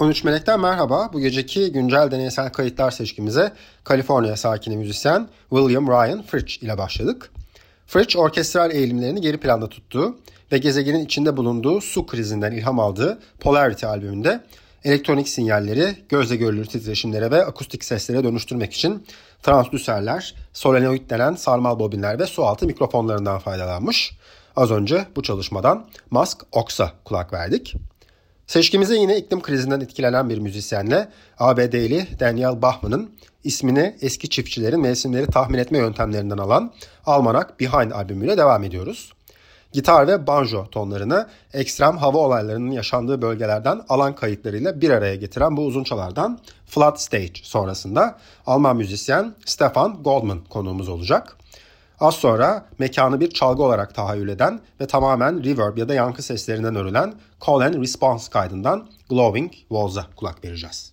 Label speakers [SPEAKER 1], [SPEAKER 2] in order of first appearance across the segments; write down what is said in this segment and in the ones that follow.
[SPEAKER 1] 13 Melek'ten merhaba. Bu geceki güncel deneysel kayıtlar seçkimize Kaliforniya sakini müzisyen William Ryan Fritsch ile başladık. Fritsch orkestral eğilimlerini geri planda tuttu ve gezegenin içinde bulunduğu su krizinden ilham aldığı Polarity albümünde elektronik sinyalleri gözle görülür titreşimlere ve akustik seslere dönüştürmek için transdüserler, solenoid denen sarmal bobinler ve sualtı mikrofonlarından faydalanmış. Az önce bu çalışmadan Mask Ox'a kulak verdik. Seçkimize yine iklim krizinden etkilenen bir müzisyenle ABD'li Daniel Bachman'ın ismini eski çiftçilerin mevsimleri tahmin etme yöntemlerinden alan Almanak Behind albümüyle devam ediyoruz. Gitar ve banjo tonlarını ekstrem hava olaylarının yaşandığı bölgelerden alan kayıtlarıyla bir araya getiren bu uzunçalardan Flood Stage sonrasında Alman müzisyen Stefan Goldman konuğumuz olacak. Az sonra mekanı bir çalgı olarak tahayyül eden ve tamamen reverb ya da yankı seslerinden örülen Call and Response kaydından Glowing Walls'a kulak vereceğiz.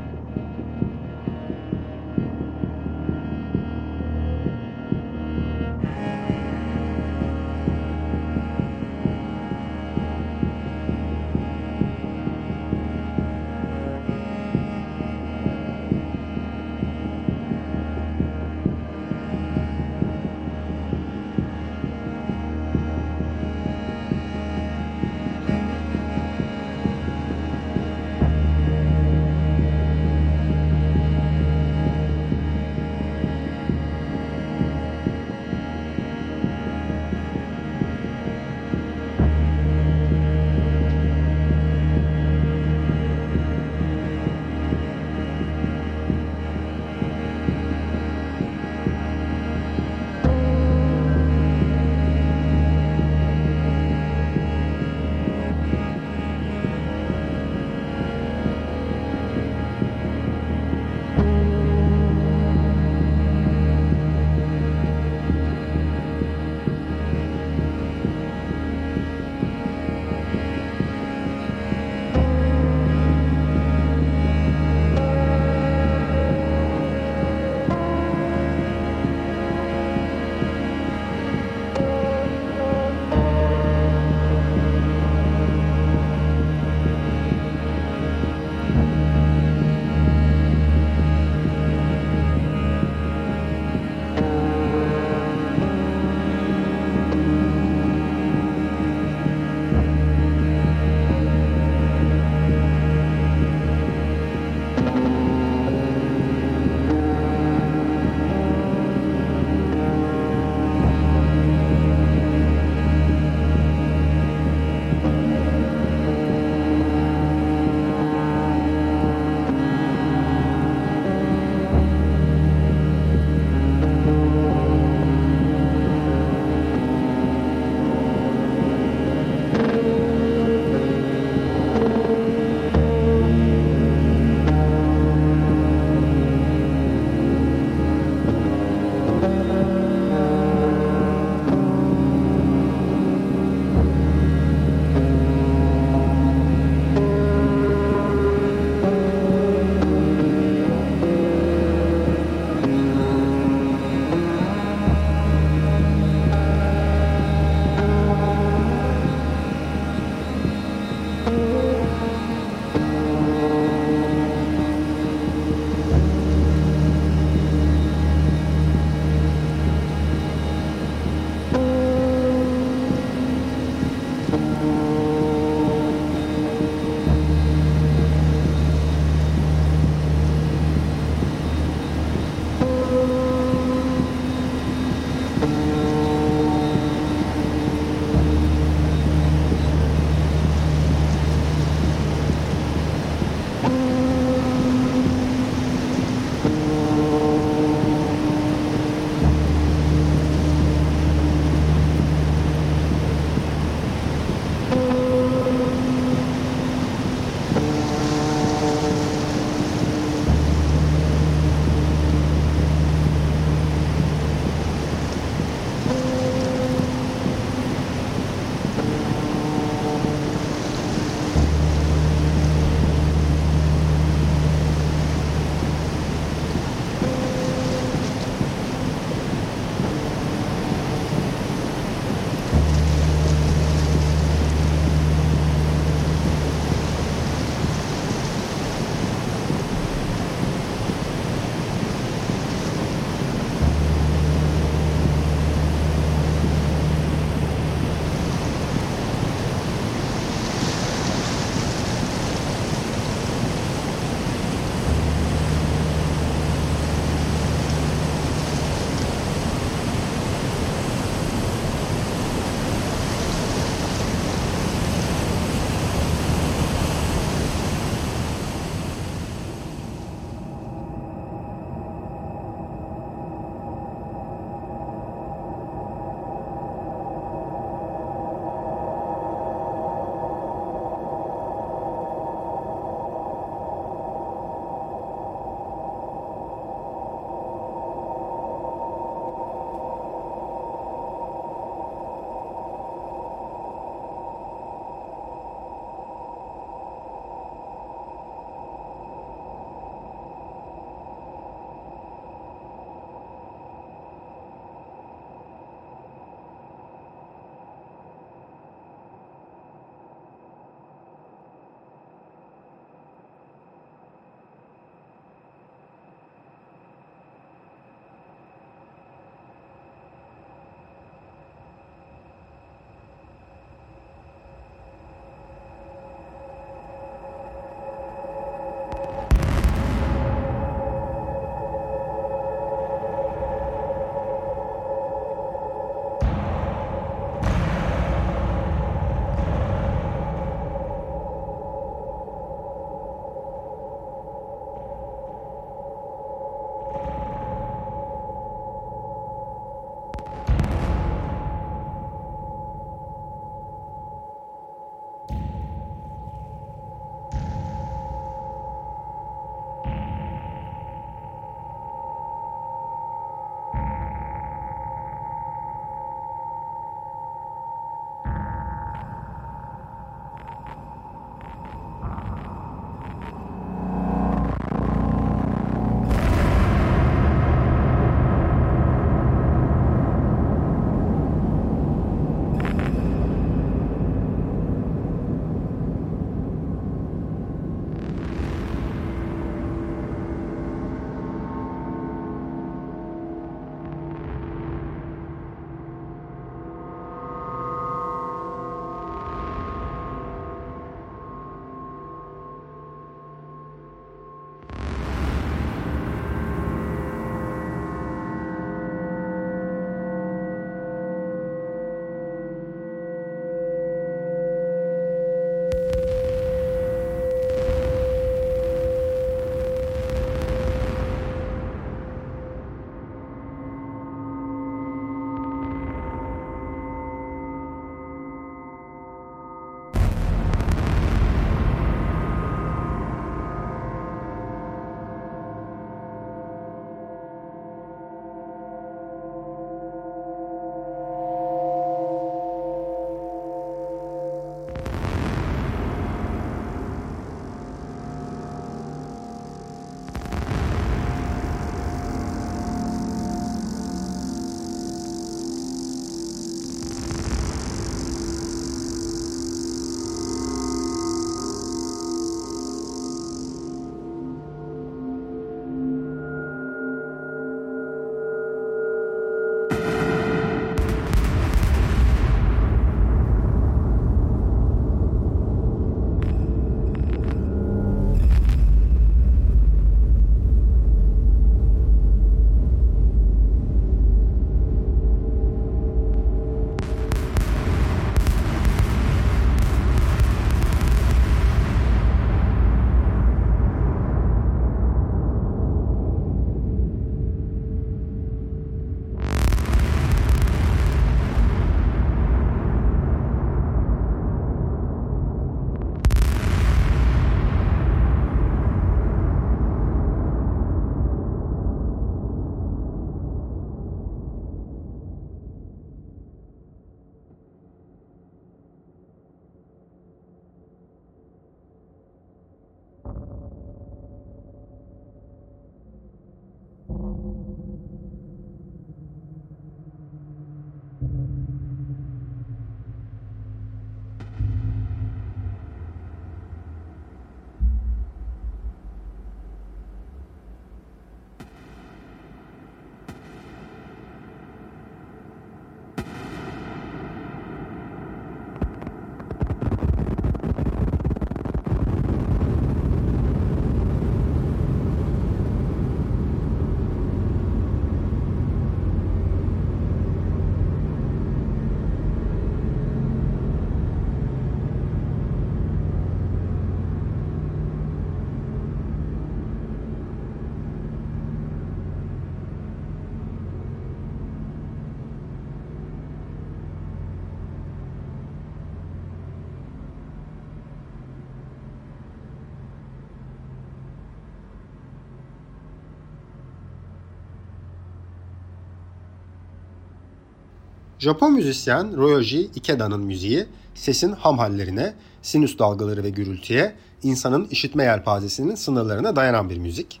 [SPEAKER 1] Japon müzisyen Ryoji Ikeda'nın müziği sesin ham hallerine, sinüs dalgaları ve gürültüye, insanın işitme yelpazesinin sınırlarına dayanan bir müzik.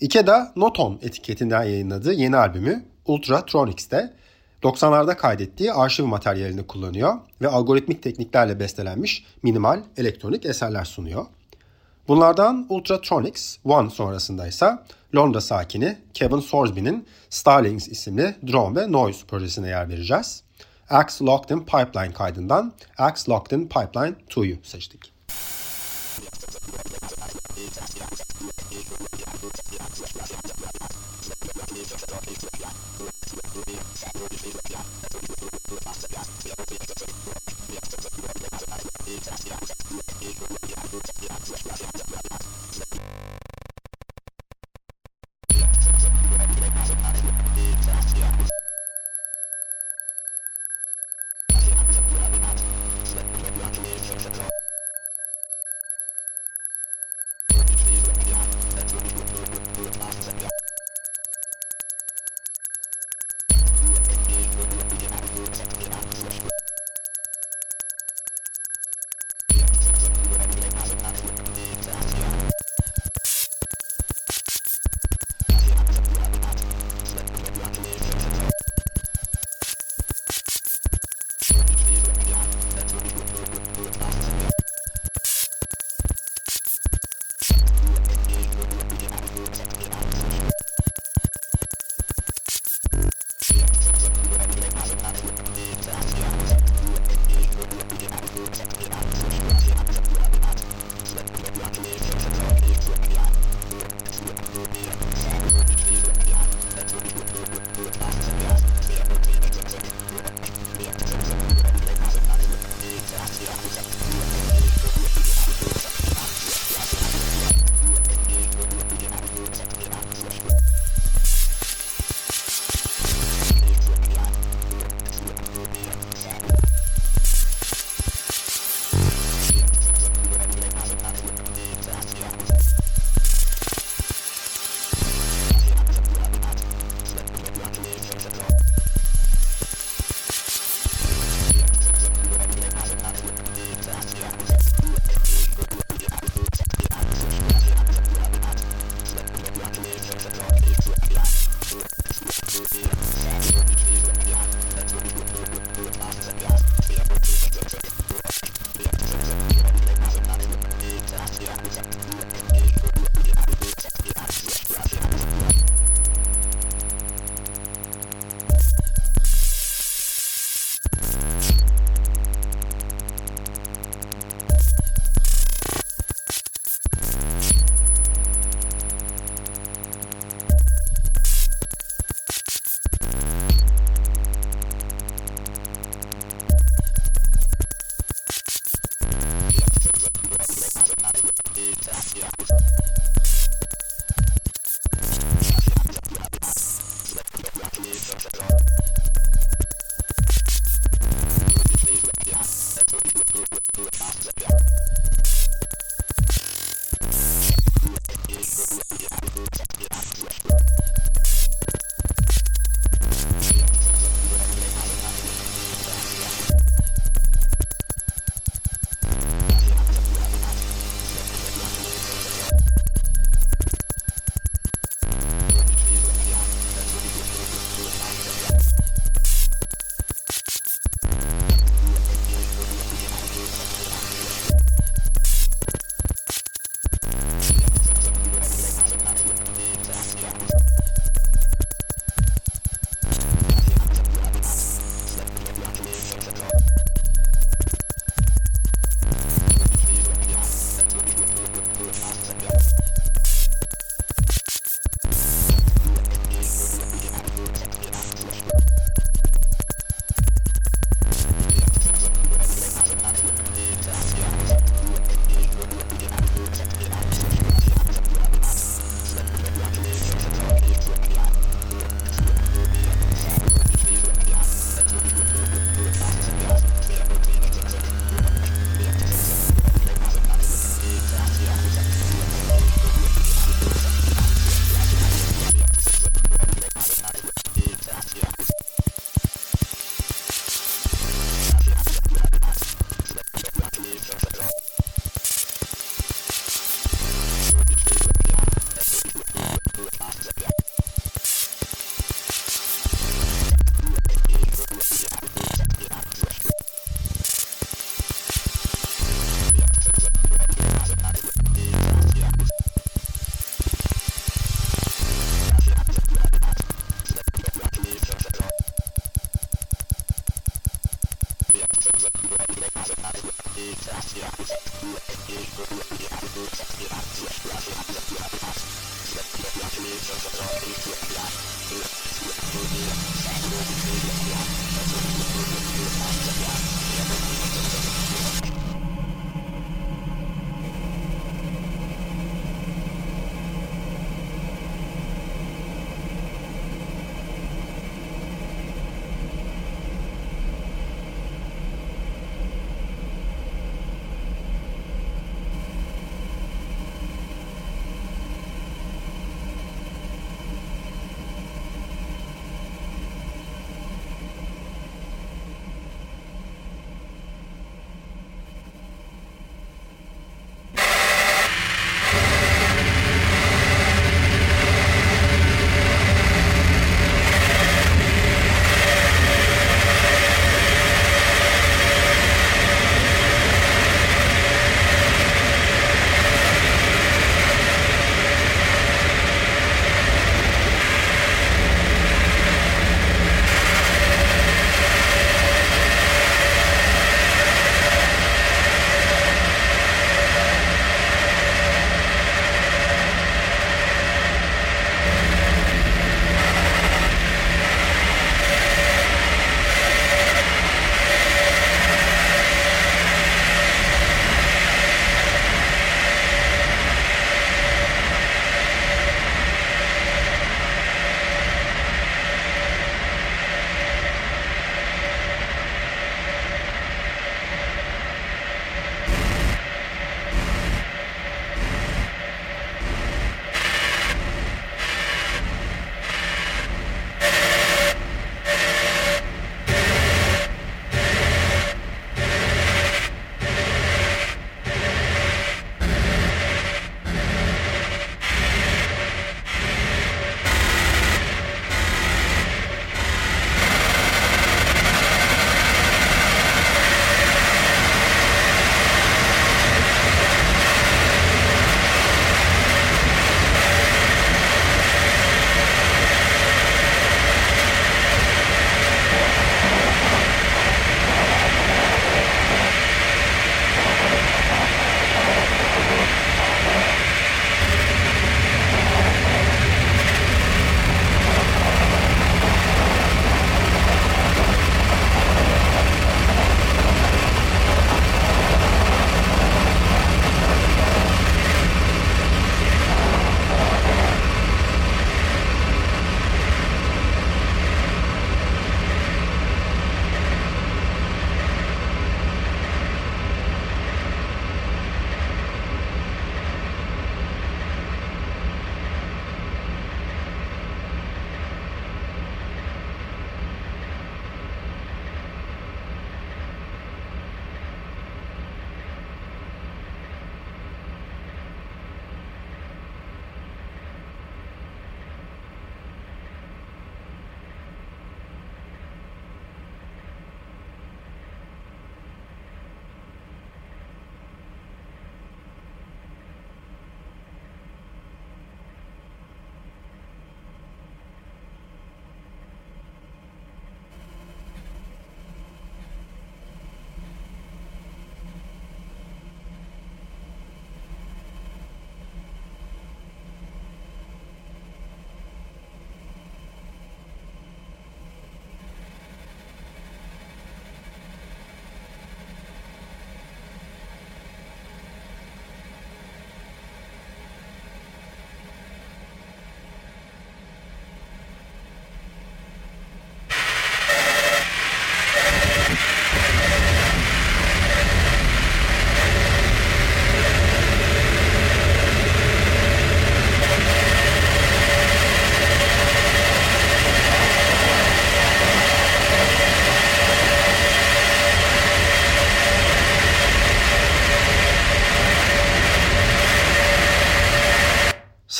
[SPEAKER 1] Ikeda Noton etiketinden yayınladığı yeni albümü Ultratronics'te 90'larda kaydettiği arşiv materyalini kullanıyor ve algoritmik tekniklerle bestelenmiş minimal elektronik eserler sunuyor. Bunlardan Ultratronics One sonrasında ise Londra sakini Kevin Sorsby'nin Starlings isimli drone ve noise projesine yer vereceğiz. Axe Locked in Pipeline kaydından Axe Locked in Pipeline 2'yu seçtik.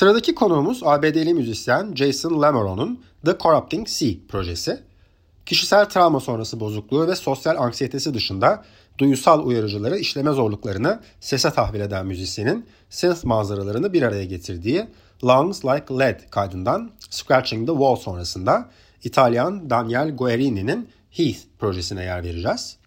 [SPEAKER 1] Sıradaki konuğumuz ABD'li müzisyen Jason Lamoron'un The Corrupting Sea projesi. Kişisel travma sonrası bozukluğu ve sosyal anksiyetesi dışında duyusal uyarıcıları işleme zorluklarını sese tahvil eden müzisyenin synth manzaralarını bir araya getirdiği Lungs Like Lead kaydından Scratching the Wall sonrasında İtalyan Daniel Guerini'nin Heath projesine yer vereceğiz.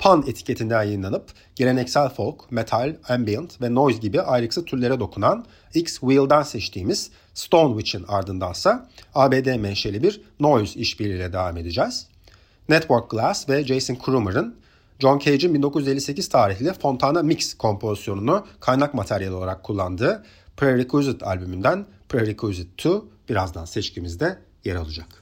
[SPEAKER 1] Pan etiketinden yayınlanıp geleneksel folk, metal, ambient ve noise gibi ayrıksı türlere dokunan X-Wheel'dan seçtiğimiz Stone Witch'in ardındansa ABD menşeli bir noise işbirliğiyle devam edeceğiz. Network Glass ve Jason Krumer'ın John Cage'in 1958 tarihli Fontana Mix kompozisyonunu kaynak materyali olarak kullandığı Prerequisite albümünden Prerequisite 2 birazdan seçkimizde yer alacak.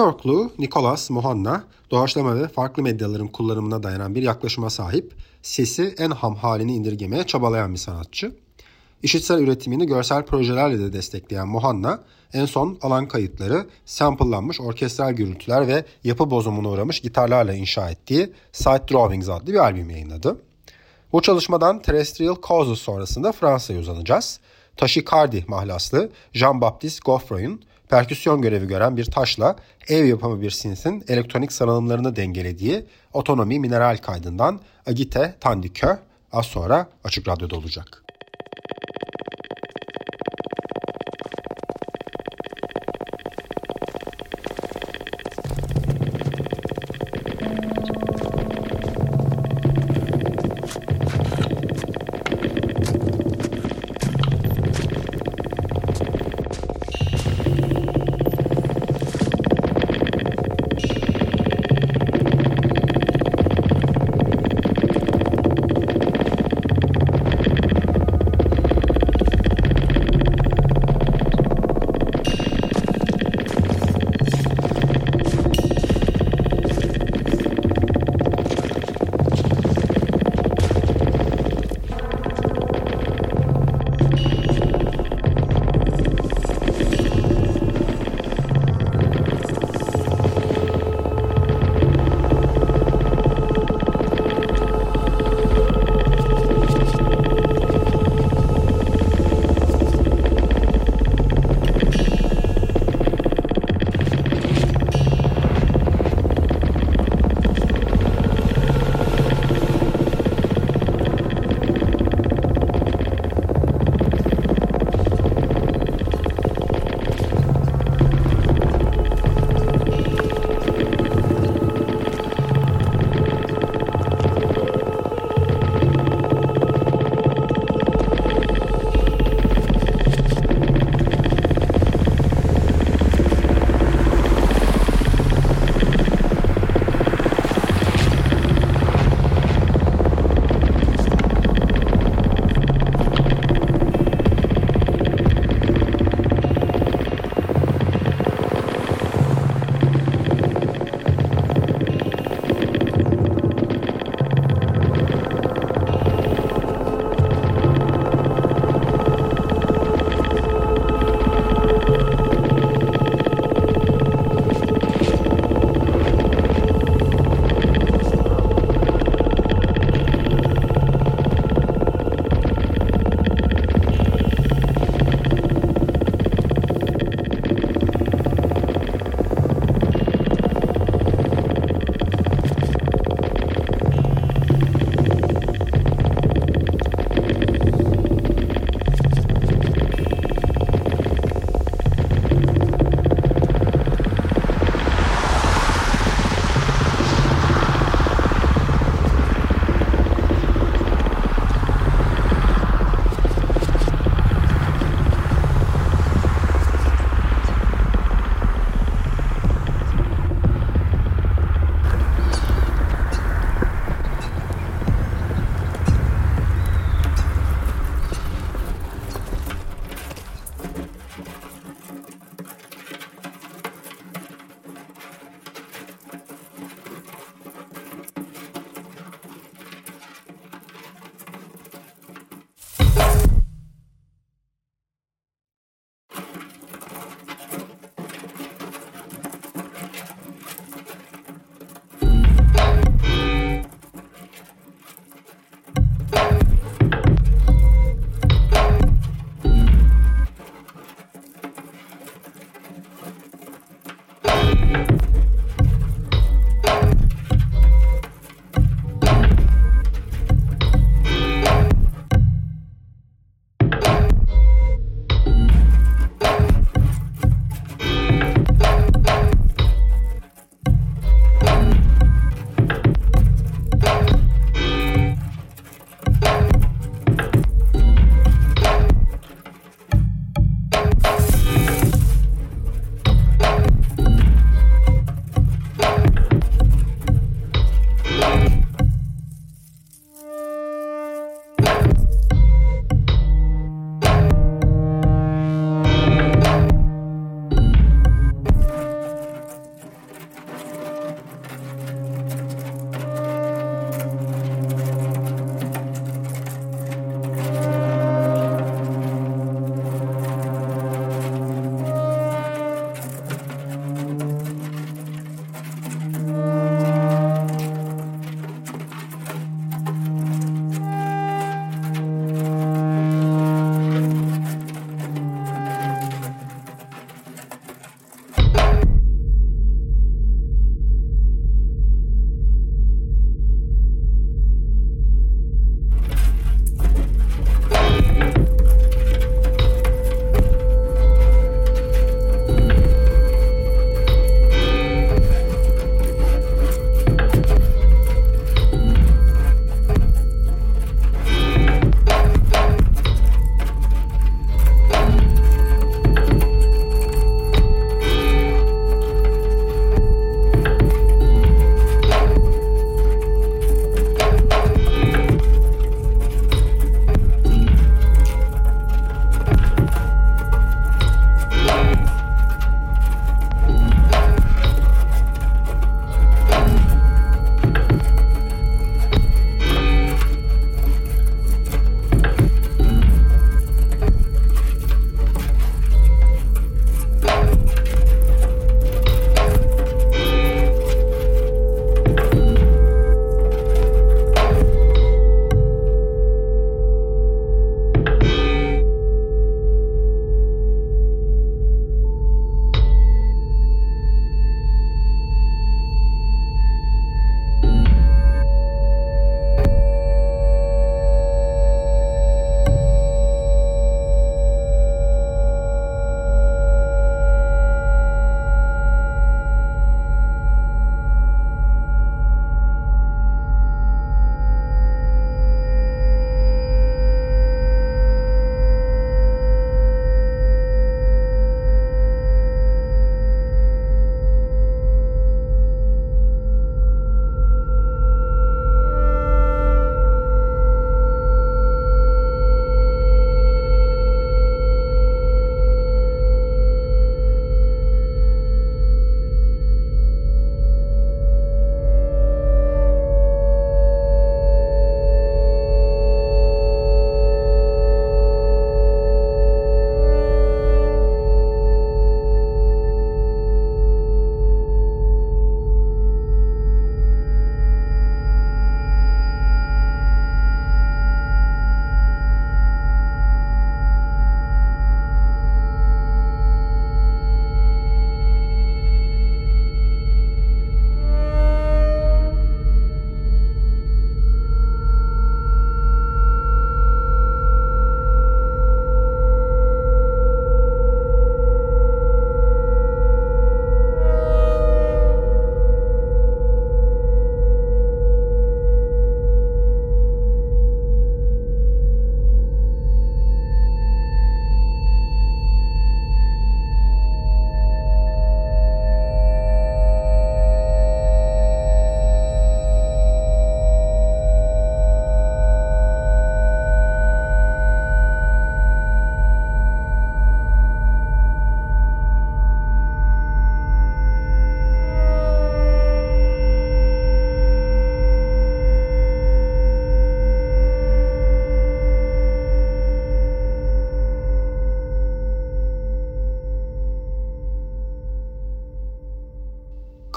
[SPEAKER 1] Yorklu Nicholas Mohanna, doğaçlama ve farklı medyaların kullanımına dayanan bir yaklaşıma sahip, sesi en ham halini indirgemeye çabalayan bir sanatçı. İşitsel üretimini görsel projelerle de destekleyen Mohanna, en son alan kayıtları, samplelanmış orkestral gürültüler ve yapı bozumuna uğramış gitarlarla inşa ettiği Side Drawings adlı bir albüm yayınladı. Bu çalışmadan Terrestrial Causes sonrasında Fransa'ya uzanacağız. Taşikardi mahlaslı Jean-Baptiste Goffroy'un perküsyon görevi gören bir taşla ev yapımı bir sinsin elektronik sarılımlarını dengelediği otonomi mineral kaydından Agite Tandikö az sonra Açık Radyo'da olacak.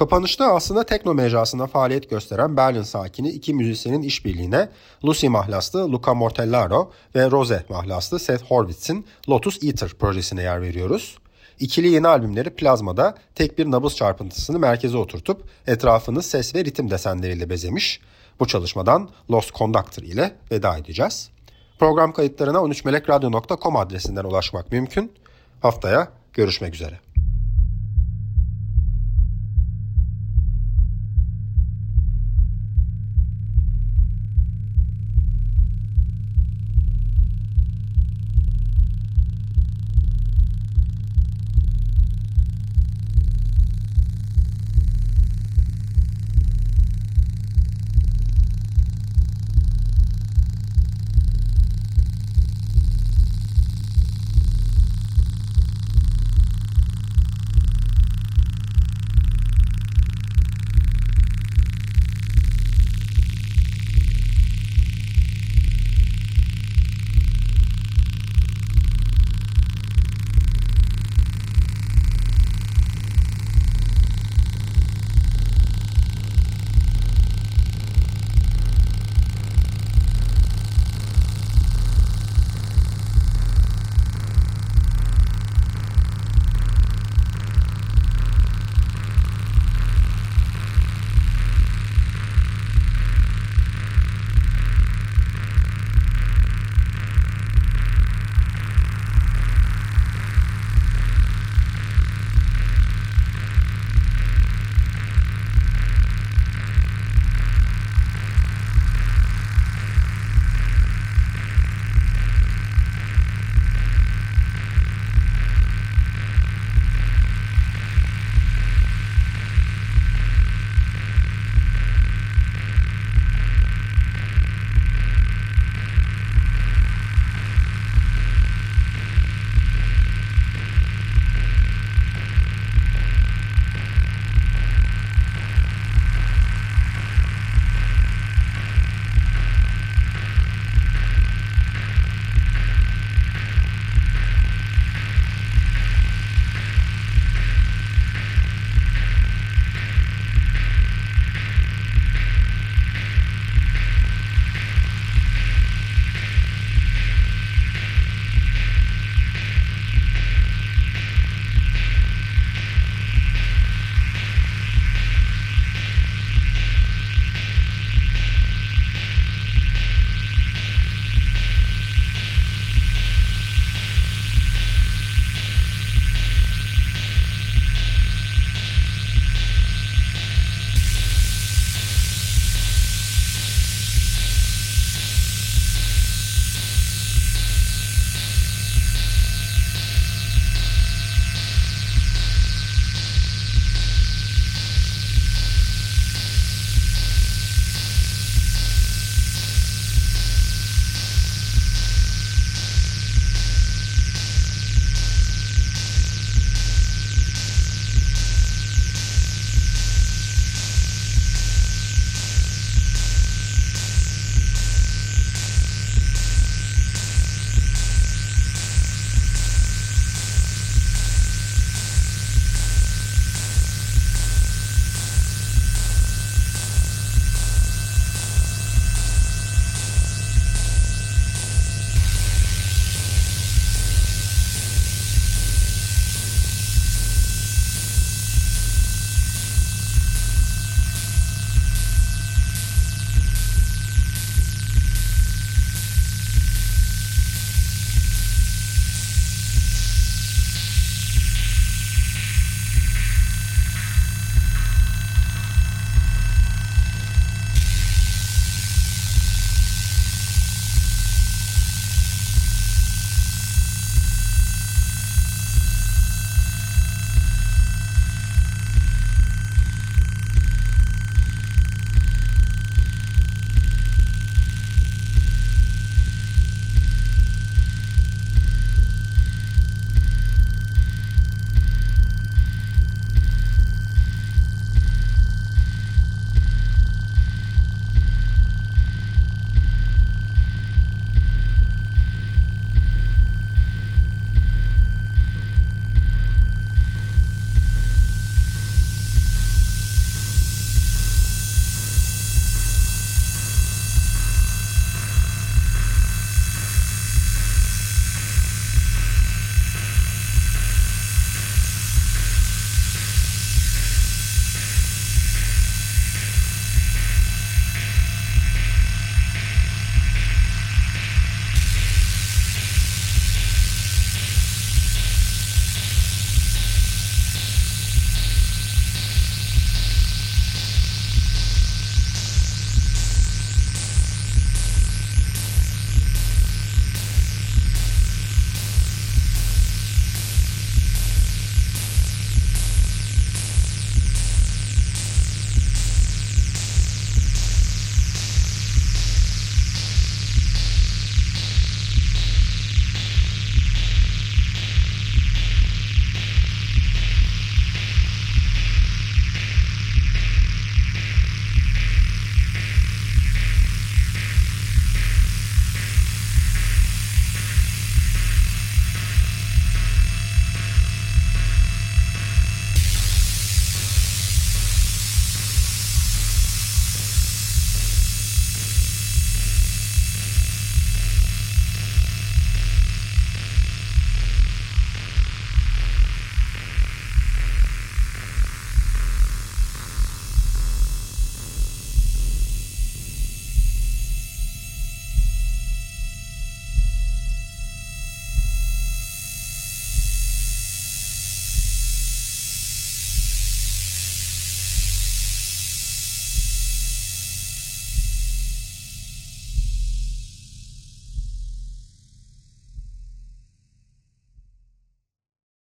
[SPEAKER 1] Kapanışta aslında tekno mecrasında faaliyet gösteren Berlin sakini iki müzisyenin işbirliğine Lucy mahlaslı Luca Mortellaro ve Rose mahlaslı Seth Horvitz'in Lotus Eater projesine yer veriyoruz. İkili yeni albümleri plazmada tek bir nabız çarpıntısını merkeze oturtup etrafını ses ve ritim desenleriyle bezemiş. Bu çalışmadan Lost Conductor ile veda edeceğiz. Program kayıtlarına 13melekradyo.com adresinden ulaşmak mümkün. Haftaya görüşmek üzere.